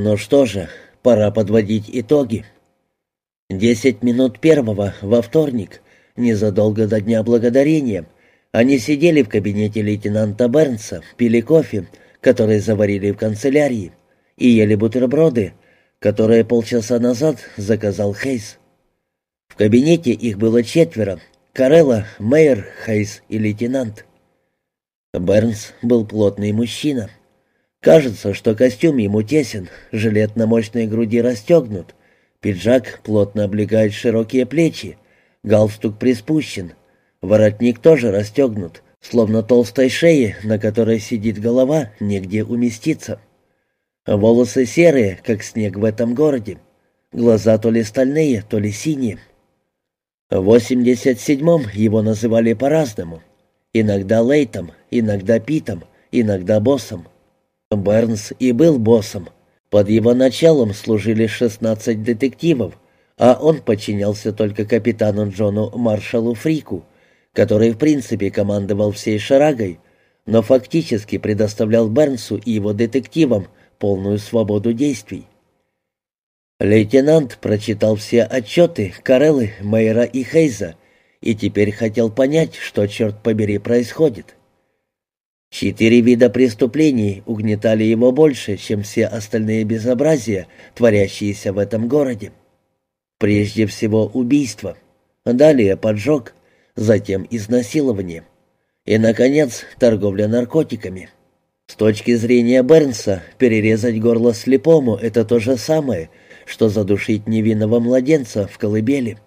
Ну что же, пора подводить итоги. Десять минут первого во вторник, незадолго до Дня Благодарения, они сидели в кабинете лейтенанта Бернса, пили кофе, который заварили в канцелярии, и ели бутерброды, которые полчаса назад заказал Хейс. В кабинете их было четверо — Карелла, Мейер, Хейс и лейтенант. Бернс был плотный мужчина. Кажется, что костюм ему тесен, жилет на мощной груди расстегнут, пиджак плотно облегает широкие плечи, галстук приспущен, воротник тоже расстегнут, словно толстой шеи, на которой сидит голова, негде уместиться. Волосы серые, как снег в этом городе, глаза то ли стальные, то ли синие. В 87-м его называли по-разному. Иногда Лейтом, иногда Питом, иногда боссом. Бернс и был боссом. Под его началом служили 16 детективов, а он подчинялся только капитану Джону Маршалу Фрику, который в принципе командовал всей шарагой, но фактически предоставлял Бернсу и его детективам полную свободу действий. Лейтенант прочитал все отчеты Кареллы, Мейера и Хейза и теперь хотел понять, что, черт побери, происходит. Четыре вида преступлений угнетали его больше, чем все остальные безобразия, творящиеся в этом городе. Прежде всего убийство, далее поджог, затем изнасилование и, наконец, торговля наркотиками. С точки зрения Бернса, перерезать горло слепому — это то же самое, что задушить невинного младенца в колыбели.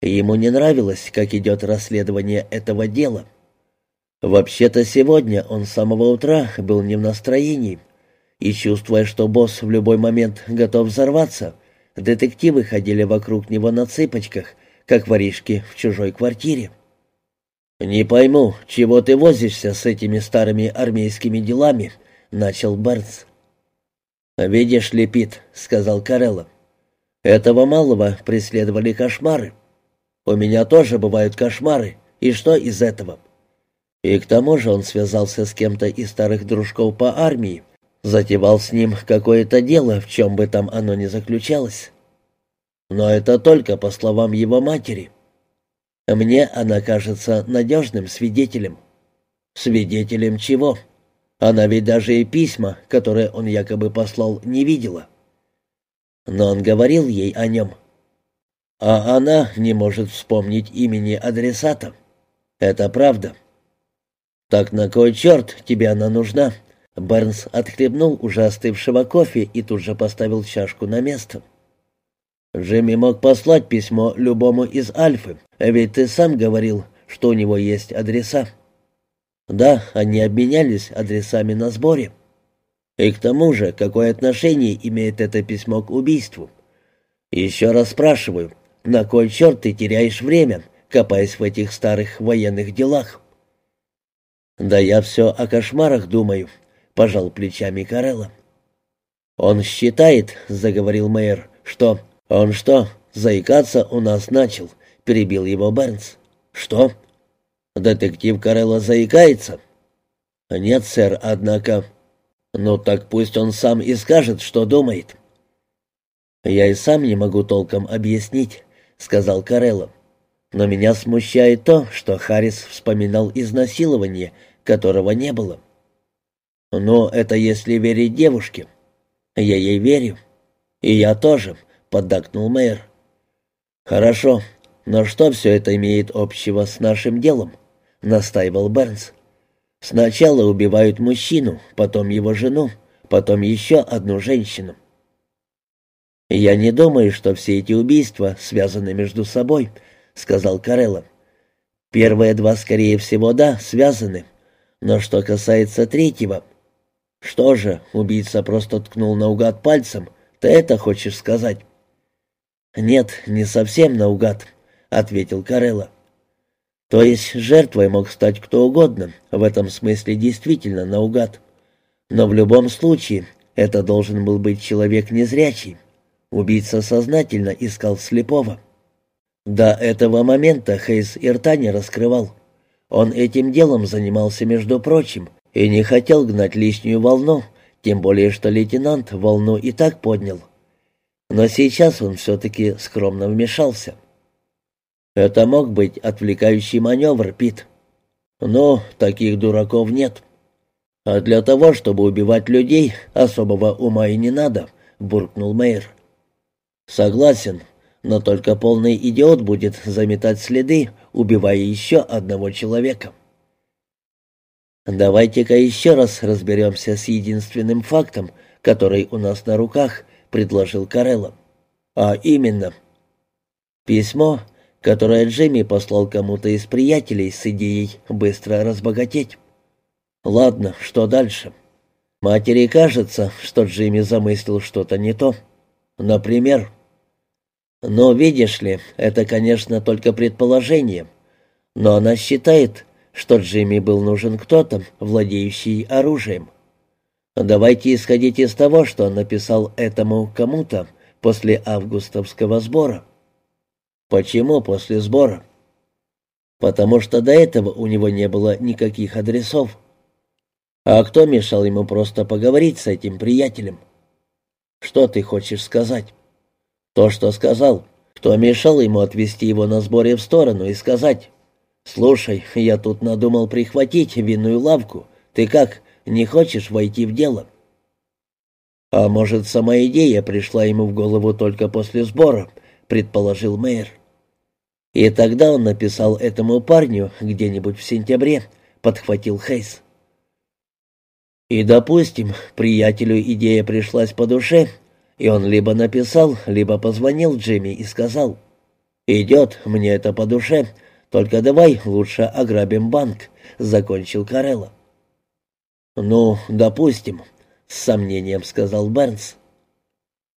Ему не нравилось, как идет расследование этого дела — Вообще-то сегодня он с самого утра был не в настроении, и, чувствуя, что босс в любой момент готов взорваться, детективы ходили вокруг него на цыпочках, как воришки в чужой квартире. «Не пойму, чего ты возишься с этими старыми армейскими делами?» — начал Бернс. «Видишь ли, Пит», — сказал Карелло, — «этого малого преследовали кошмары. У меня тоже бывают кошмары, и что из этого?» И к тому же он связался с кем-то из старых дружков по армии, затевал с ним какое-то дело, в чем бы там оно ни заключалось. Но это только по словам его матери. Мне она кажется надежным свидетелем. Свидетелем чего? Она ведь даже и письма, которые он якобы послал, не видела. Но он говорил ей о нем. А она не может вспомнить имени адресата. Это правда. «Так на кой черт тебе она нужна?» Бернс отхлебнул уже остывшего кофе и тут же поставил чашку на место. «Джимми мог послать письмо любому из Альфы, ведь ты сам говорил, что у него есть адреса». «Да, они обменялись адресами на сборе». «И к тому же, какое отношение имеет это письмо к убийству?» «Еще раз спрашиваю, на кой черт ты теряешь время, копаясь в этих старых военных делах?» «Да я все о кошмарах думаю», — пожал плечами Карелла. «Он считает», — заговорил мэр, — «что...» «Он что, заикаться у нас начал?» — перебил его Бернс. «Что?» «Детектив Карелла заикается?» «Нет, сэр, однако...» «Ну так пусть он сам и скажет, что думает». «Я и сам не могу толком объяснить», — сказал Карелло. Но меня смущает то, что Харрис вспоминал изнасилование, которого не было. Но это если верить девушке. Я ей верю. И я тоже, поддакнул мэр. Хорошо, но что все это имеет общего с нашим делом? Настаивал Бернс. Сначала убивают мужчину, потом его жену, потом еще одну женщину. Я не думаю, что все эти убийства связаны между собой, — сказал Карелло. «Первые два, скорее всего, да, связаны. Но что касается третьего...» «Что же, убийца просто ткнул наугад пальцем? Ты это хочешь сказать?» «Нет, не совсем наугад», — ответил Карелло. «То есть жертвой мог стать кто угодно, в этом смысле действительно наугад. Но в любом случае это должен был быть человек незрячий. Убийца сознательно искал слепого». До этого момента Хейс и рта не раскрывал. Он этим делом занимался, между прочим, и не хотел гнать лишнюю волну, Тем более, что лейтенант волну и так поднял. Но сейчас он все-таки скромно вмешался. Это мог быть отвлекающий маневр, Пит. Но таких дураков нет. А для того, чтобы убивать людей, особого ума и не надо, буркнул мэр. Согласен, но только полный идиот будет заметать следы, убивая еще одного человека. «Давайте-ка еще раз разберемся с единственным фактом, который у нас на руках», — предложил Карелло. «А именно...» Письмо, которое Джимми послал кому-то из приятелей с идеей быстро разбогатеть. «Ладно, что дальше?» Матери кажется, что Джимми замыслил что-то не то. Например... Но, видишь ли, это, конечно, только предположение. Но она считает, что Джимми был нужен кто-то, владеющий оружием. Давайте исходить из того, что он написал этому кому-то после августовского сбора. Почему после сбора? Потому что до этого у него не было никаких адресов. А кто мешал ему просто поговорить с этим приятелем? Что ты хочешь сказать? То, что сказал. Кто мешал ему отвести его на сборе в сторону и сказать, «Слушай, я тут надумал прихватить винную лавку. Ты как, не хочешь войти в дело?» «А может, сама идея пришла ему в голову только после сбора», — предположил мэр. «И тогда он написал этому парню где-нибудь в сентябре», — подхватил Хейс. «И, допустим, приятелю идея пришлась по душе, и он либо написал, либо позвонил Джимми и сказал, «Идет, мне это по душе, только давай лучше ограбим банк», — закончил Карелла. «Ну, допустим», — с сомнением сказал Бернс.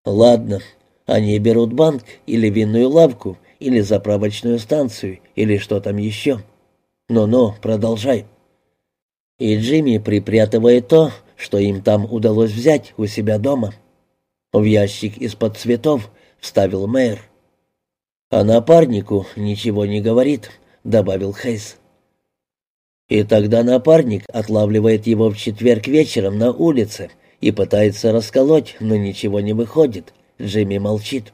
«Ладно, они берут банк или винную лавку, или заправочную станцию, или что там еще. Ну-ну, продолжай». И Джимми припрятывает то, что им там удалось взять у себя дома. В ящик из-под цветов вставил мэр. А напарнику ничего не говорит, добавил Хейс. И тогда напарник отлавливает его в четверг вечером на улице и пытается расколоть, но ничего не выходит. Джимми молчит.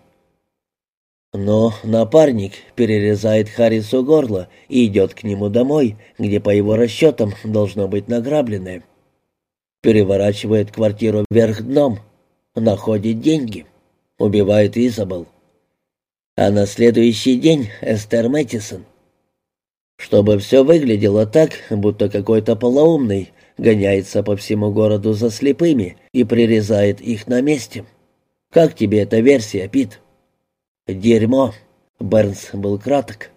Но напарник перерезает Харрису горло и идет к нему домой, где, по его расчетам, должно быть награбленное. Переворачивает квартиру вверх дном, находит деньги, убивает Изабел. А на следующий день Эстер Мэттисон чтобы все выглядело так, будто какой-то полоумный гоняется по всему городу за слепыми и прирезает их на месте. Как тебе эта версия, Пит? Дерьмо. Бернс был краток.